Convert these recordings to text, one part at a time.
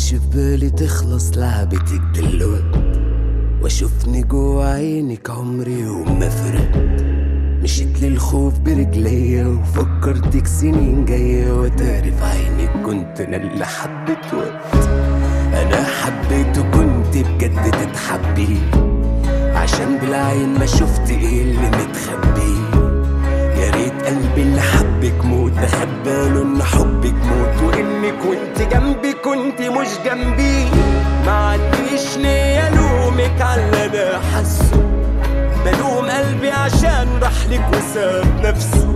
كانش في بالي تخلص لعبتك دلوقت واشوفني جوا عينك عمري وما فرق مشيت للخوف برجليا وفكرتك سنين جاية وتعرف عينك كنت أنا اللي حبيت وقت أنا حبيت وكنت بجد تتحبي. عشان بالعين ما شفت إيه اللي متخبي. يا ريت قلبي اللي حبك موت. باله ان حبك موت. وانك كنت جنبي كنت مش جنبي. ما عنديش نية الومك على اللي أنا حاسه بلوم قلبي عشان راح لك وساب نفسه.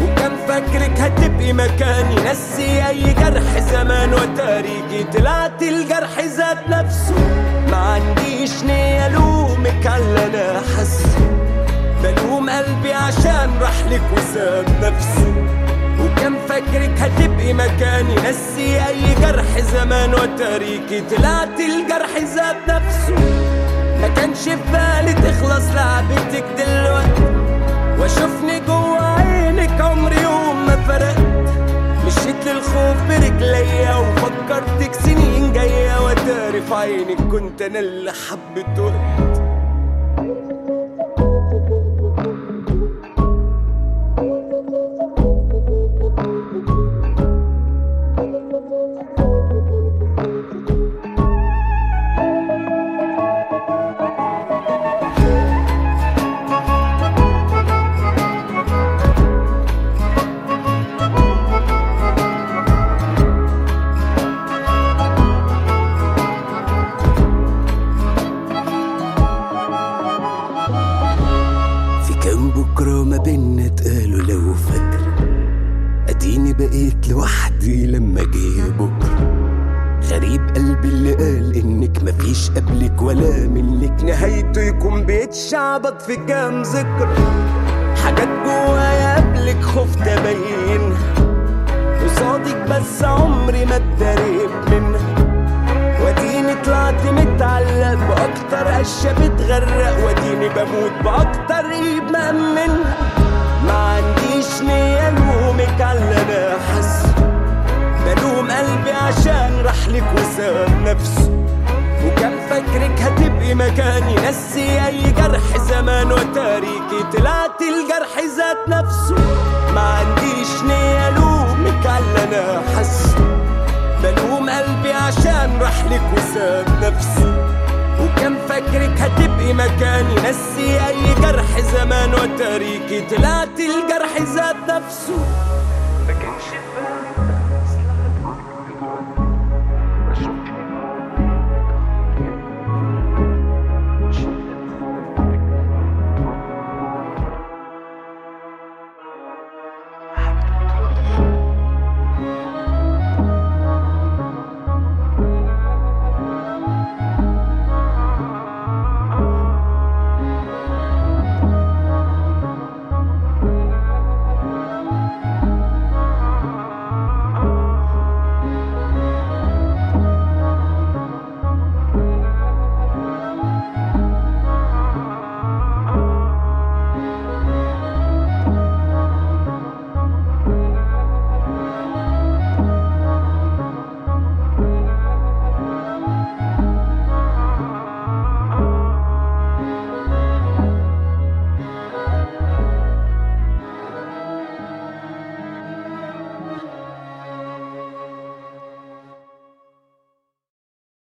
وكان فاكرك هتبقي مكاني نسي أي جرح زمان وتاريخي طلعت الجرح ذات نفسه. ما عنديش نية الومك على اللي أنا حاسه بلوم قلبي عشان راح لك وساب نفسه. نسي أي جرح زمان وتاريخي طلعت الجرح ذات نفسه. ما كانش في بالي تخلص لعبتك دلوقتي. واشوفني جوا عينك عمري يوم ما فرقت. مشيت للخوف برجليا وفكرتك سنين جاية وتاري في عينك كنت أنا اللي حبيت كام بكرة ما بينا اتقالوا لو فاكرة أديني بقيت لوحدي لما جه بكرة. غريب قلبي اللي قال إنك مفيش قبلك ولا منك. نهايته يكون بيتشعبط في كام ذكرى حاجات جوايا قبلك خفت ابينها قصادك بس عمري ما اتدريت منها. باكتر قشه بتغرق واديني بموت بأكتر ايد مأمنها ما عنديش نية الومك على اللي أنا حاسه بلوم قلبي عشان راح لك وساب نفسه وكان فاكرك هتبقي مكاني نسي أي جرح زمان وتاريخي طلعت الجرح ذات نفسه ما عنديش نية الومك على اللي أنا حاسه بلوم قلبي عشان راح لك وساب نفسه نسي أي جرح زمان وتاريخي طلعت الجرح ذات نفسه.